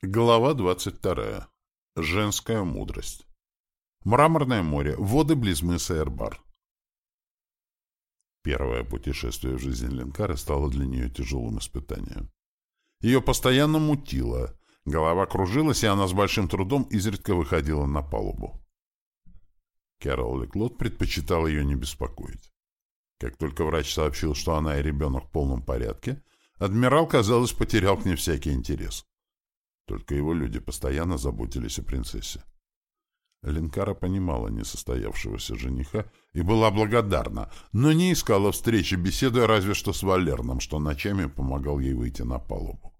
Глава 22. Женская мудрость. Мраморное море. Воды близ мыса Эрбар. Первое путешествие в жизни Ленкары стало для нее тяжелым испытанием. Ее постоянно мутило, голова кружилась, и она с большим трудом изредка выходила на палубу. Кэрол Леклот предпочитал ее не беспокоить. Как только врач сообщил, что она и ребенок в полном порядке, адмирал, казалось, потерял к ней всякий интерес. Только его люди постоянно заботились о принцессе. Ленкара понимала несостоявшегося жениха и была благодарна, но не искала встречи, беседуя разве что с Валерном, что ночами помогал ей выйти на палубу.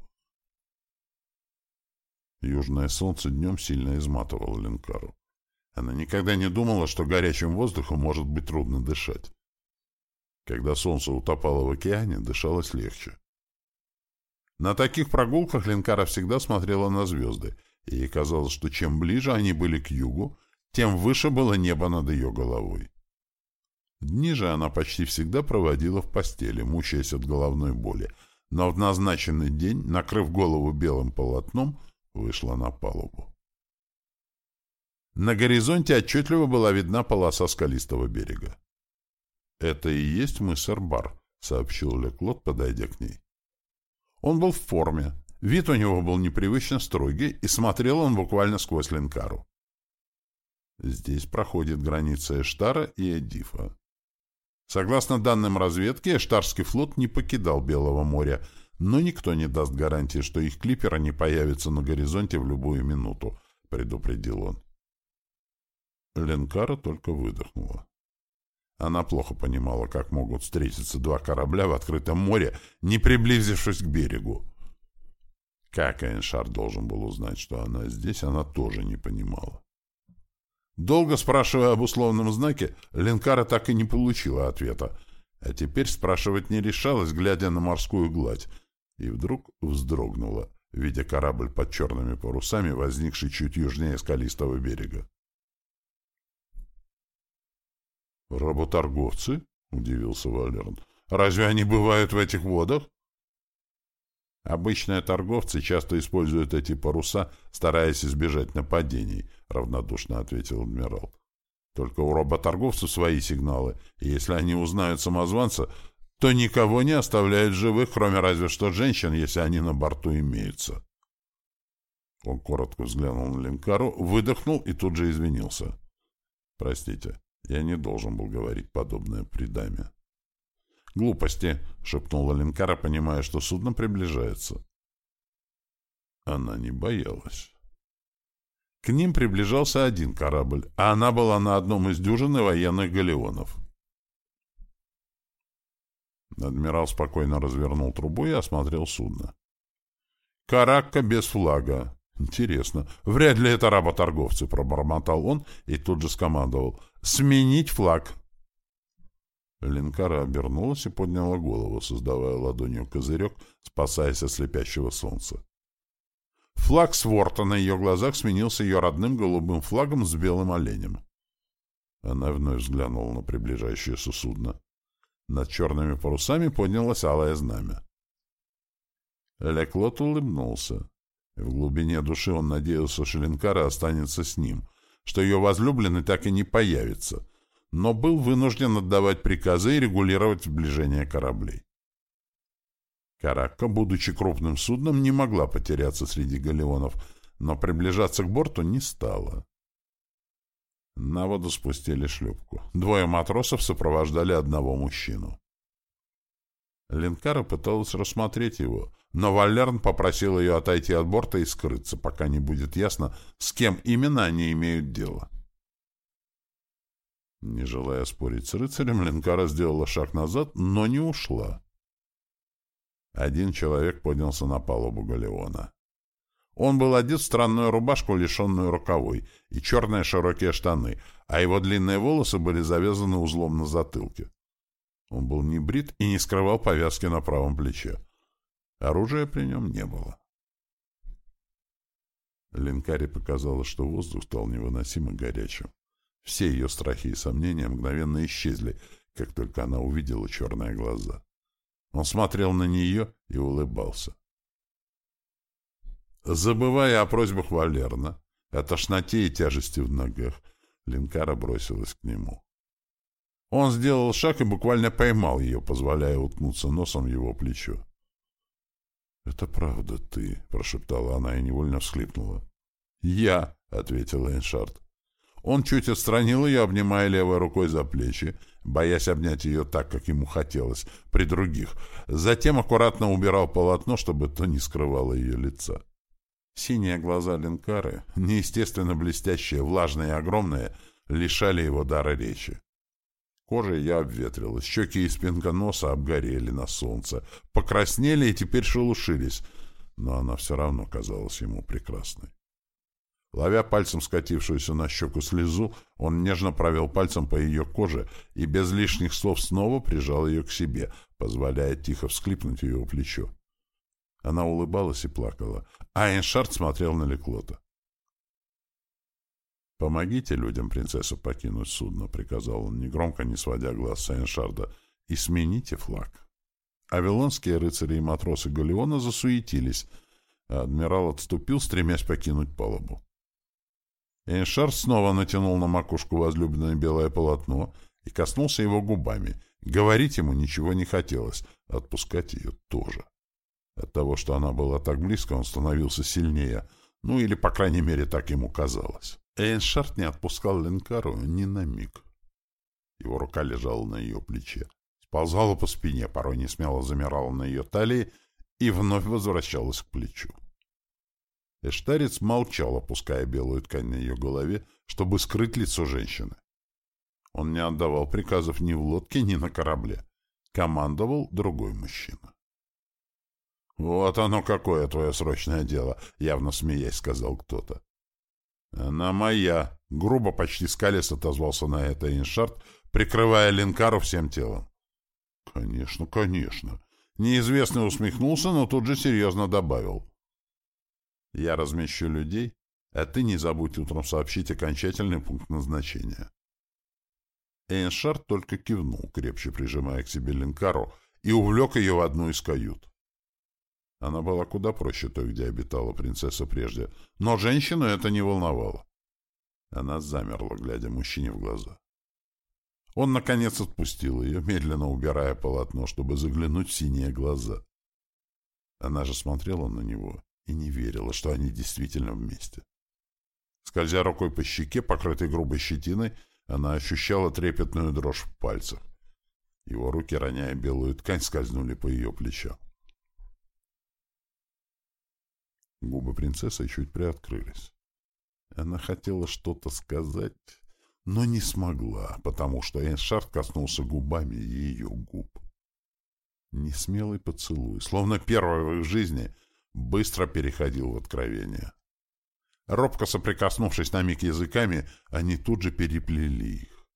Южное солнце днем сильно изматывало Ленкару. Она никогда не думала, что горячим воздухом может быть трудно дышать. Когда солнце утопало в океане, дышалось легче. На таких прогулках Ленкара всегда смотрела на звезды, и ей казалось, что чем ближе они были к югу, тем выше было небо над ее головой. Дни же она почти всегда проводила в постели, мучаясь от головной боли, но в назначенный день, накрыв голову белым полотном, вышла на палубу. На горизонте отчетливо была видна полоса скалистого берега. «Это и есть мыс Эрбар», — сообщил Леклот, подойдя к ней. Он был в форме. Вид у него был непривычно строгий, и смотрел он буквально сквозь линкару. Здесь проходит граница Эштара и Эдифа. Согласно данным разведки, Эштарский флот не покидал Белого моря, но никто не даст гарантии, что их клипера не появится на горизонте в любую минуту, предупредил он. Ленкара только выдохнула. Она плохо понимала, как могут встретиться два корабля в открытом море, не приблизившись к берегу. Как Эйншар должен был узнать, что она здесь, она тоже не понимала. Долго спрашивая об условном знаке, Ленкара так и не получила ответа, а теперь спрашивать не решалась, глядя на морскую гладь, и вдруг вздрогнула, видя корабль под черными парусами, возникший чуть южнее скалистого берега. «Работорговцы?» — удивился Валерн. «Разве они бывают в этих водах?» «Обычные торговцы часто используют эти паруса, стараясь избежать нападений», — равнодушно ответил адмирал. «Только у работорговцев свои сигналы, и если они узнают самозванца, то никого не оставляют живых, кроме разве что женщин, если они на борту имеются». Он коротко взглянул на Линкару, выдохнул и тут же извинился. «Простите, я не должен был говорить подобное при даме. «Глупости!» — шепнула Ленкара, понимая, что судно приближается. Она не боялась. К ним приближался один корабль, а она была на одном из дюжины военных галеонов. Адмирал спокойно развернул трубу и осмотрел судно. «Каракка без флага. Интересно. Вряд ли это работорговцы, пробормотал он и тут же скомандовал. Сменить флаг. Линкара обернулась и подняла голову, создавая ладонью козырек, спасаясь от слепящего солнца. Флаг Сворта на ее глазах сменился ее родным голубым флагом с белым оленем. Она вновь взглянула на приближающееся судно. Над черными парусами поднялось алое знамя. Леклот улыбнулся. В глубине души он надеялся, что Линкара останется с ним, что ее возлюбленный так и не появится, но был вынужден отдавать приказы и регулировать сближение кораблей. Каракка, будучи крупным судном, не могла потеряться среди галеонов, но приближаться к борту не стала. На воду спустили шлюпку. Двое матросов сопровождали одного мужчину. Линкара пыталась рассмотреть его, но Валерн попросил ее отойти от борта и скрыться, пока не будет ясно, с кем именно они имеют дело. Не желая спорить с рыцарем, Ленкара сделала шаг назад, но не ушла. Один человек поднялся на палубу галеона. Он был одет в странную рубашку, лишенную рукавой, и черные широкие штаны, а его длинные волосы были завязаны узлом на затылке. Он был не брит и не скрывал повязки на правом плече. Оружия при нем не было. Ленкаре показалось, что воздух стал невыносимо горячим. Все ее страхи и сомнения мгновенно исчезли, как только она увидела черные глаза. Он смотрел на нее и улыбался. Забывая о просьбах Валерна, о тошноте и тяжести в ногах, Линкара бросилась к нему. Он сделал шаг и буквально поймал ее, позволяя уткнуться носом в его плечо. «Это правда ты», — прошептала она и невольно всхлипнула. «Я», — ответил Эйншард. Он чуть отстранил ее, обнимая левой рукой за плечи, боясь обнять ее так, как ему хотелось, при других. Затем аккуратно убирал полотно, чтобы то не скрывало ее лица. Синие глаза Ленкары, неестественно блестящие, влажные и огромные, лишали его дара речи. Кожа я обветрилась, щеки и спинка носа обгорели на солнце, покраснели и теперь шелушились, но она все равно казалась ему прекрасной. Ловя пальцем скатившуюся на щеку слезу, он нежно провел пальцем по ее коже и без лишних слов снова прижал ее к себе, позволяя тихо всклипнуть ее плечо. Она улыбалась и плакала, а Эйншард смотрел на Леклота. «Помогите людям принцессу покинуть судно», — приказал он, негромко, не сводя глаз с Эйншарда, — «и смените флаг». Авилонские рыцари и матросы Галеона засуетились, а адмирал отступил, стремясь покинуть палубу. Эйншард снова натянул на макушку возлюбленное белое полотно и коснулся его губами. Говорить ему ничего не хотелось, отпускать ее тоже. От того, что она была так близко, он становился сильнее, ну или, по крайней мере, так ему казалось. Эйншард не отпускал Ленкару ни на миг. Его рука лежала на ее плече, сползала по спине, порой не смело замирала на ее талии и вновь возвращалась к плечу. Эштарец молчал, опуская белую ткань на ее голове, чтобы скрыть лицо женщины. Он не отдавал приказов ни в лодке, ни на корабле. Командовал другой мужчина. «Вот оно какое твое срочное дело!» — явно смеясь сказал кто-то. «Она моя!» — грубо, почти скалясь отозвался на это Иншарт, прикрывая Линкару всем телом. «Конечно, конечно!» Неизвестный усмехнулся, но тут же серьезно добавил. «Я размещу людей, а ты не забудь утром сообщить окончательный пункт назначения». Эйншард только кивнул, крепче прижимая к себе Линкару, и увлек ее в одну из кают. Она была куда проще той, где обитала принцесса прежде, но женщину это не волновало. Она замерла, глядя мужчине в глаза. Он, наконец, отпустил ее, медленно убирая полотно, чтобы заглянуть в синие глаза. Она же смотрела на него и не верила, что они действительно вместе. Скользя рукой по щеке, покрытой грубой щетиной, она ощущала трепетную дрожь в пальцах. Его руки, роняя белую ткань, скользнули по ее плечам. Губы принцессы чуть приоткрылись. Она хотела что-то сказать, но не смогла, потому что Эйншард коснулся губами ее губ. Несмелый поцелуй, словно первый в их жизни, быстро переходил в откровение. Робко соприкоснувшись на миг языками, они тут же переплели их.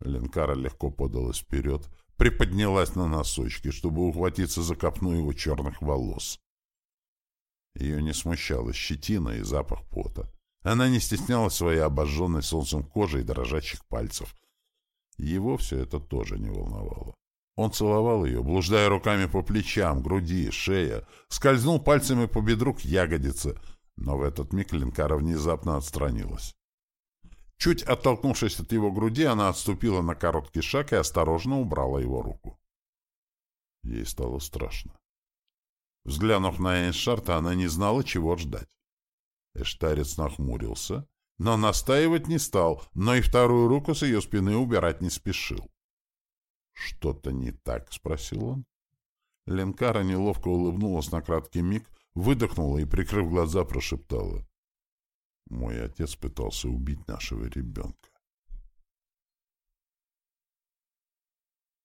Ленкара легко подалась вперед, приподнялась на носочки, чтобы ухватиться за копну его черных волос. Ее не смущала щетина и запах пота. Она не стеснялась своей обожженной солнцем кожи и дрожащих пальцев. Его все это тоже не волновало. Он целовал ее, блуждая руками по плечам, груди, шее, скользнул пальцами по бедру к ягодице, но в этот миг Ленкара внезапно отстранилась. Чуть оттолкнувшись от его груди, она отступила на короткий шаг и осторожно убрала его руку. Ей стало страшно. Взглянув на Эйншарта, она не знала, чего ждать. Эштарец нахмурился, но настаивать не стал, но и вторую руку с ее спины убирать не спешил. «Что-то не так?» — спросил он. Ленкара неловко улыбнулась на краткий миг, выдохнула и, прикрыв глаза, прошептала. «Мой отец пытался убить нашего ребенка».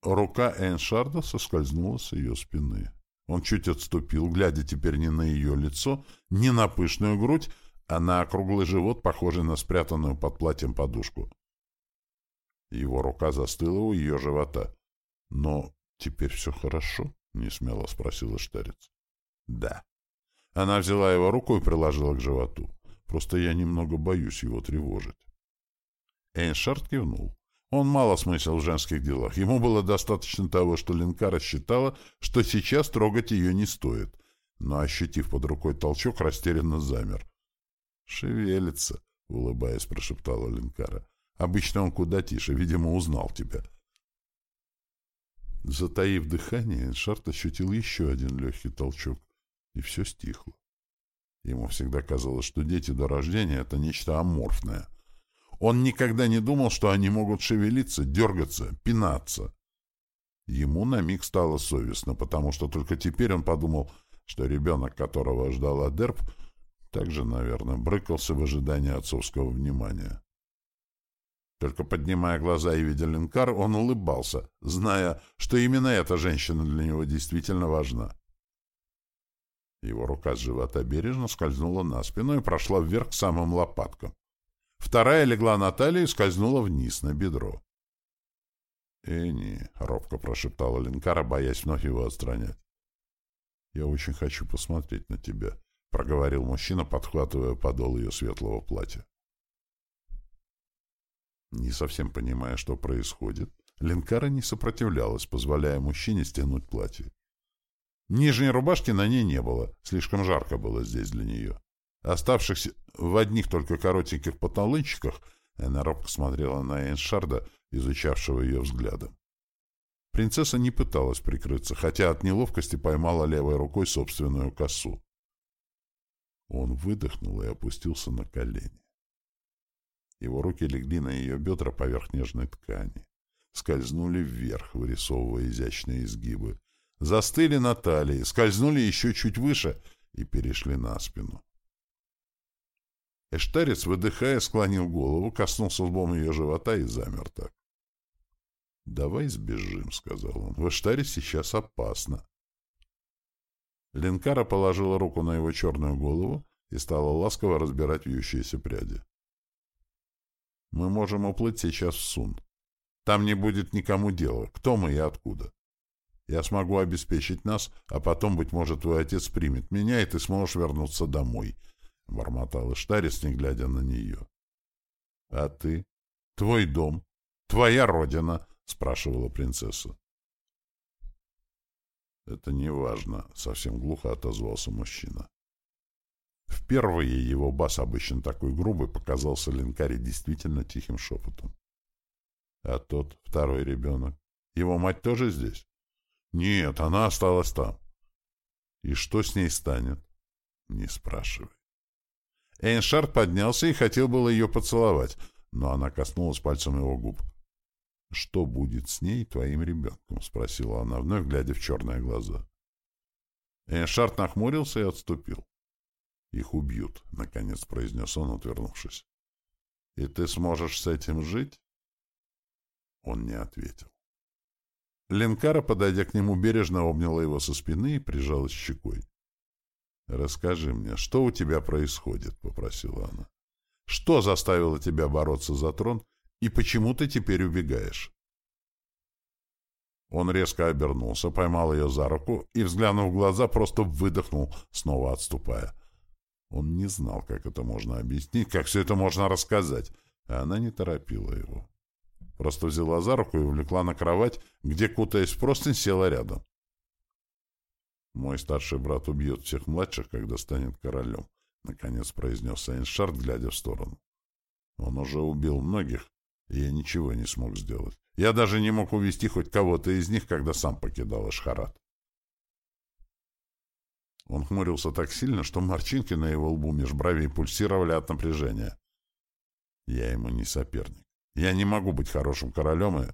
Рука Эйншарда соскользнула с ее спины. Он чуть отступил, глядя теперь не на ее лицо, не на пышную грудь, а на округлый живот, похожий на спрятанную под платьем подушку. Его рука застыла у ее живота. — Но теперь все хорошо? — несмело спросила Штарец. — Да. Она взяла его руку и приложила к животу. Просто я немного боюсь его тревожить. Эйншард кивнул. Он мало смысл в женских делах. Ему было достаточно того, что Ленкара считала, что сейчас трогать ее не стоит. но, ощутив под рукой толчок, растерянно замер. «Шевелится», — улыбаясь, прошептала Ленкара. «Обычно он куда тише, видимо, узнал тебя». Затаив дыхание, Шарт ощутил еще один легкий толчок, и все стихло. Ему всегда казалось, что дети до рождения — это нечто аморфное. Он никогда не думал, что они могут шевелиться, дергаться, пинаться. Ему на миг стало совестно, потому что только теперь он подумал, что ребенок, которого ждала Дерб, также, наверное, брыкался в ожидании отцовского внимания. Только поднимая глаза и видя Линкар, он улыбался, зная, что именно эта женщина для него действительно важна. Его рука с живота бережно скользнула на спину и прошла вверх к самым лопаткам. Вторая легла на талию и скользнула вниз, на бедро. «Энни», — робко прошептала Линкара, боясь вновь его отстранять. «Я очень хочу посмотреть на тебя», — проговорил мужчина, подхватывая подол ее светлого платья. Не совсем понимая, что происходит, Ленкара не сопротивлялась, позволяя мужчине стянуть платье. Нижней рубашки на ней не было, слишком жарко было здесь для нее. Оставшихся в одних только коротеньких панталончиках, она смотрела на Эйншарда, изучавшего ее взглядом. Принцесса не пыталась прикрыться, хотя от неловкости поймала левой рукой собственную косу. Он выдохнул и опустился на колени. Его руки легли на ее бедра поверх нежной ткани, скользнули вверх, вырисовывая изящные изгибы, застыли на талии, скользнули еще чуть выше и перешли на спину. Эштарец, выдыхая, склонил голову, коснулся лбом ее живота и замер так. «Давай сбежим», — сказал он. «В Эштаре сейчас опасно». Ленкара положила руку на его черную голову и стала ласково разбирать вьющиеся пряди. Мы можем уплыть сейчас в Сун. Там не будет никому дела, кто мы и откуда. Я смогу обеспечить нас, а потом, быть может, твой отец примет меня, и ты сможешь вернуться домой, — бормотал Иштарис, не глядя на нее. — А ты? Твой дом? Твоя родина? — спрашивала принцесса. — Это не важно, — совсем глухо отозвался мужчина. Впервые его бас, обычно такой грубый, показался Ленкаре действительно тихим шепотом. А тот, второй ребенок, его мать тоже здесь? Нет, она осталась там. И что с ней станет? Не спрашивай. Эйншард поднялся и хотел было ее поцеловать, но она коснулась пальцем его губ. «Что будет с ней, твоим ребенком?» — спросила она, вновь глядя в черные глаза. Эйншард нахмурился и отступил. «Их убьют», — наконец произнес он, отвернувшись. «И ты сможешь с этим жить?» Он не ответил. Ленкара, подойдя к нему, бережно обняла его со спины и прижалась щекой. «Расскажи мне, что у тебя происходит?» — попросила она. «Что заставило тебя бороться за трон, и почему ты теперь убегаешь?» Он резко обернулся, поймал ее за руку и, взглянув в глаза, просто выдохнул, снова отступая. Он не знал, как это можно объяснить, как все это можно рассказать, а она не торопила его. Просто взяла за руку и увлекла на кровать, где, кутаясь в простынь, села рядом. «Мой старший брат убьет всех младших, когда станет королем», — наконец произнес Эйншард, глядя в сторону. «Он уже убил многих, и я ничего не смог сделать. Я даже не мог увести хоть кого-то из них, когда сам покидал Эшхарат. Он хмурился так сильно, что морщинки на его лбу меж бровей пульсировали от напряжения. Я ему не соперник. Я не могу быть хорошим королем, и...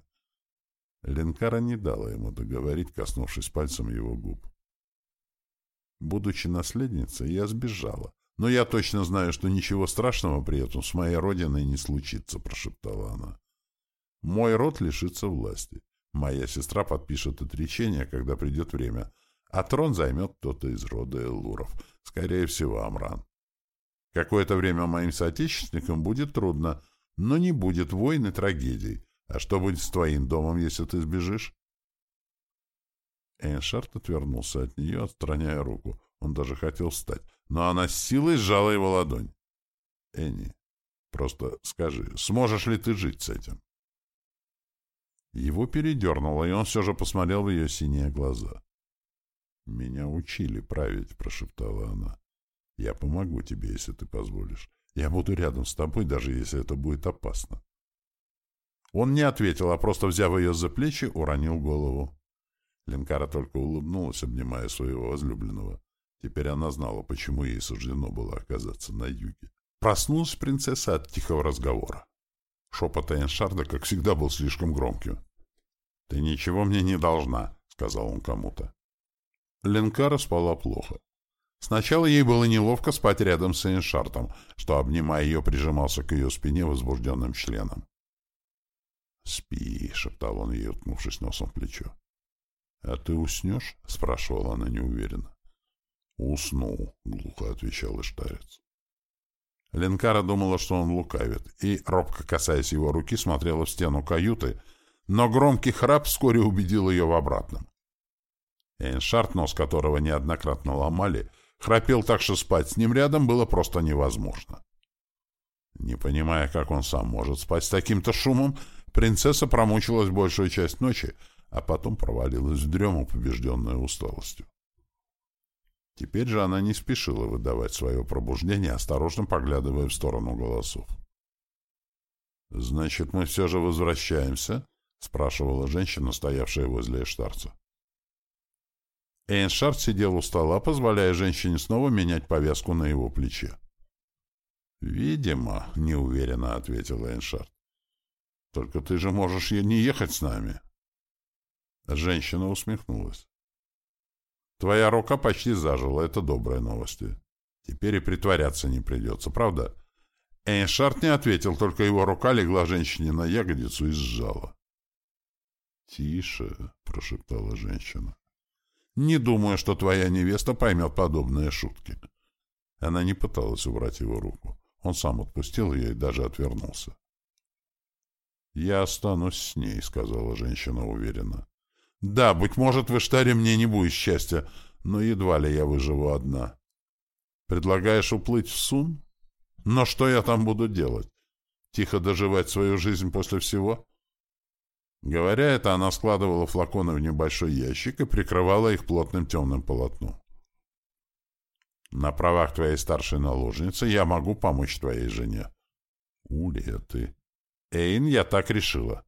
Ленкара не дала ему договорить, коснувшись пальцем его губ. Будучи наследницей, я сбежала. Но я точно знаю, что ничего страшного при этом с моей родиной не случится, прошептала она. Мой род лишится власти. Моя сестра подпишет отречение, когда придет время — а трон займет кто-то из рода Эллуров, скорее всего, Амран. Какое-то время моим соотечественникам будет трудно, но не будет войн и трагедий. А что будет с твоим домом, если ты сбежишь? Эйншард отвернулся от нее, отстраняя руку. Он даже хотел встать, но она с силой сжала его ладонь. «Энни, просто скажи, сможешь ли ты жить с этим?» Его передернуло, и он все же посмотрел в ее синие глаза. «Меня учили править», — прошептала она. «Я помогу тебе, если ты позволишь. Я буду рядом с тобой, даже если это будет опасно». Он не ответил, а просто, взяв ее за плечи, уронил голову. Ленкара только улыбнулась, обнимая своего возлюбленного. Теперь она знала, почему ей суждено было оказаться на юге. Проснулась принцесса от тихого разговора. Шепот Эйншарда, как всегда, был слишком громким. «Ты ничего мне не должна», — сказал он кому-то. Ленкара спала плохо. Сначала ей было неловко спать рядом с Эйншартом, что, обнимая ее, прижимался к ее спине возбужденным членом. «Спи», — шептал он ей, уткнувшись носом в плечо. «А ты уснешь?» — спрашивала она неуверенно. «Усну», — глухо отвечал Иштарец. Ленкара думала, что он лукавит, и, робко касаясь его руки, смотрела в стену каюты, но громкий храп вскоре убедил ее в обратном. Эйншарт, нос которого неоднократно ломали, храпел так, что спать с ним рядом было просто невозможно. Не понимая, как он сам может спать с таким-то шумом, принцесса промучилась большую часть ночи, а потом провалилась в дрему, побежденная усталостью. Теперь же она не спешила выдавать свое пробуждение, осторожно поглядывая в сторону голосов. «Значит, мы все же возвращаемся?» — спрашивала женщина, стоявшая возле Эштарца. Эйншард сидел у стола, позволяя женщине снова менять повязку на его плече. «Видимо», — неуверенно ответил Эйншард. «Только ты же можешь не ехать с нами». Женщина усмехнулась. «Твоя рука почти зажила, это добрые новости. Теперь и притворяться не придется, правда?» Эйншард не ответил, только его рука легла женщине на ягодицу и сжала. «Тише», — прошептала женщина. Не думаю, что твоя невеста поймет подобные шутки. Она не пыталась убрать его руку. Он сам отпустил ее и даже отвернулся. «Я останусь с ней», — сказала женщина уверенно. «Да, быть может, в Иштаре мне не будет счастья, но едва ли я выживу одна. Предлагаешь уплыть в Сун? Но что я там буду делать? Тихо доживать свою жизнь после всего?» Говоря это, она складывала флаконы в небольшой ящик и прикрывала их плотным темным полотном. «На правах твоей старшей наложницы я могу помочь твоей жене». «Улия ты...» «Эйн, я так решила.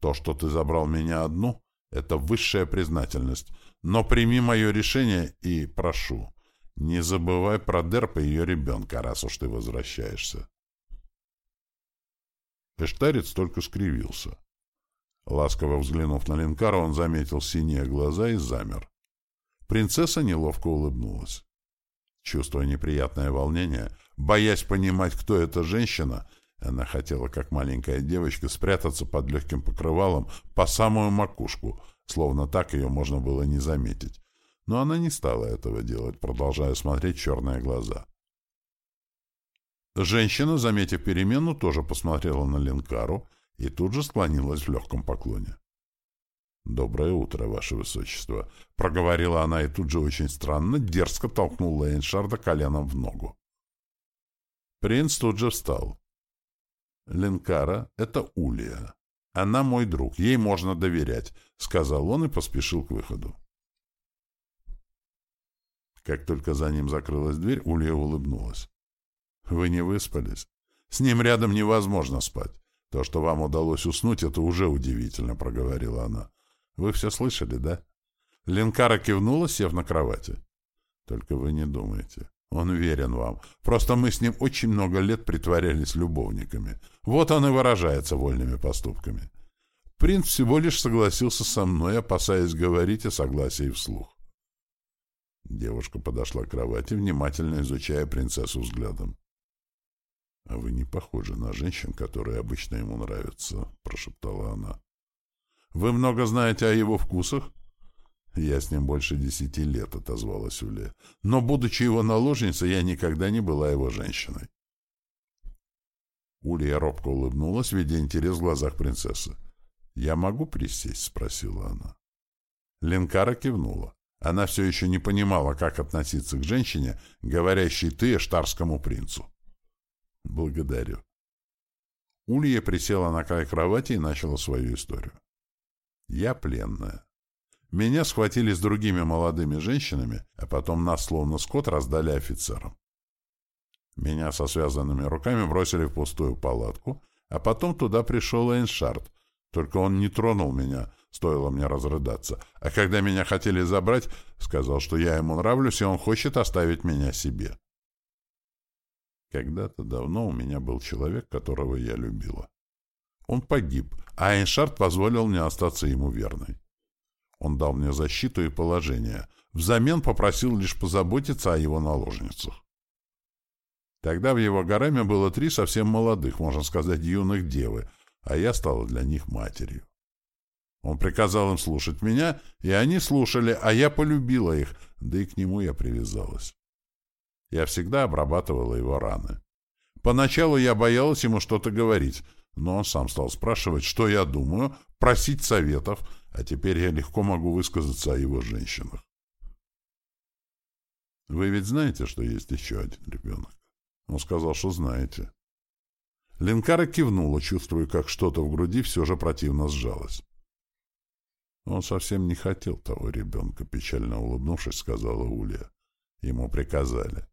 То, что ты забрал меня одну, — это высшая признательность. Но прими мое решение и прошу, не забывай про Дерпа и ее ребенка, раз уж ты возвращаешься». Эштарец только скривился. Ласково взглянув на Линкара, он заметил синие глаза и замер. Принцесса неловко улыбнулась. Чувствуя неприятное волнение, боясь понимать, кто эта женщина, она хотела, как маленькая девочка, спрятаться под легким покрывалом по самую макушку, словно так ее можно было не заметить. Но она не стала этого делать, продолжая смотреть черные глаза. Женщина, заметив перемену, тоже посмотрела на Ленкару и тут же склонилась в легком поклоне. «Доброе утро, Ваше Высочество!» — проговорила она и тут же очень странно, дерзко толкнула Эйншарда коленом в ногу. Принц тут же встал. «Ленкара — это Улия. Она мой друг, ей можно доверять», — сказал он и поспешил к выходу. Как только за ним закрылась дверь, Улья улыбнулась. «Вы не выспались? С ним рядом невозможно спать. «То, что вам удалось уснуть, это уже удивительно», — проговорила она. «Вы все слышали, да?» Ленкара кивнула, сев на кровати. «Только вы не думайте. Он верен вам. Просто мы с ним очень много лет притворялись любовниками. Вот он и выражается вольными поступками. Принц всего лишь согласился со мной, опасаясь говорить о согласии вслух». Девушка подошла к кровати, внимательно изучая принцессу взглядом. — А вы не похожи на женщин, которые обычно ему нравятся, — прошептала она. — Вы много знаете о его вкусах? — Я с ним больше десяти лет, — отозвалась Уля. — Но, будучи его наложницей, я никогда не была его женщиной. Улья робко улыбнулась, видя интерес в глазах принцессы. — Я могу присесть? — спросила она. Ленкара кивнула. Она все еще не понимала, как относиться к женщине, говорящей «ты» штарскому принцу. «Благодарю». Улья присела на край кровати и начала свою историю. «Я пленная. Меня схватили с другими молодыми женщинами, а потом нас, словно скот, раздали офицерам. Меня со связанными руками бросили в пустую палатку, а потом туда пришел Эйншард. Только он не тронул меня, стоило мне разрыдаться. А когда меня хотели забрать, сказал, что я ему нравлюсь, и он хочет оставить меня себе. Когда-то давно у меня был человек, которого я любила. Он погиб, а Эйншард позволил мне остаться ему верной. Он дал мне защиту и положение. Взамен попросил лишь позаботиться о его наложницах. Тогда в его гареме было три совсем молодых, можно сказать, юных девы, а я стала для них матерью. Он приказал им слушать меня, и они слушали, а я полюбила их, да и к нему я привязалась. Я всегда обрабатывала его раны. Поначалу я боялась ему что-то говорить, но он сам стал спрашивать, что я думаю, просить советов, а теперь я легко могу высказаться о его женщинах. Вы ведь знаете, что есть еще один ребенок? Он сказал, что знаете. Ленкара кивнула, чувствуя, как что-то в груди все же противно сжалось. Он совсем не хотел того ребенка, печально улыбнувшись, сказала Улья. Ему приказали.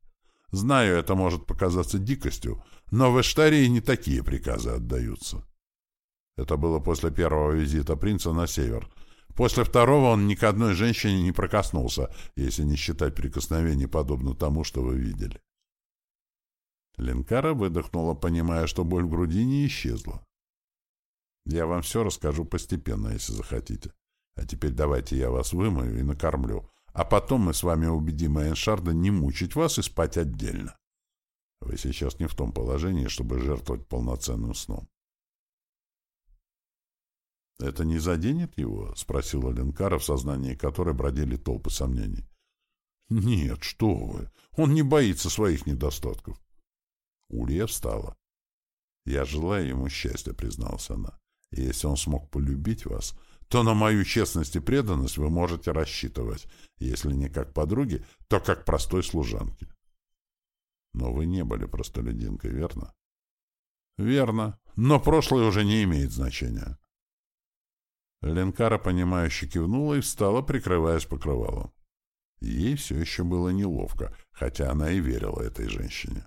Знаю, это может показаться дикостью, но в Эштарии не такие приказы отдаются. Это было после первого визита принца на север. После второго он ни к одной женщине не прокоснулся, если не считать прикосновений подобно тому, что вы видели. Ленкара выдохнула, понимая, что боль в груди не исчезла. «Я вам все расскажу постепенно, если захотите. А теперь давайте я вас вымою и накормлю, а потом мы с вами убедим Эйншарда не мучить вас и спать отдельно. Вы сейчас не в том положении, чтобы жертвовать полноценным сном. «Это не заденет его?» — спросила Ленкара, в сознании которой бродили толпы сомнений. «Нет, что вы! Он не боится своих недостатков!» Улья встала. «Я желаю ему счастья», — призналась она. «И если он смог полюбить вас, то на мою честность и преданность вы можете рассчитывать, если не как подруги, то как простой служанки». «Но вы не были простолюдинкой, верно?» «Верно. Но прошлое уже не имеет значения. Ленкара, понимающе кивнула и встала, прикрываясь покрывалом. Ей все еще было неловко, хотя она и верила этой женщине.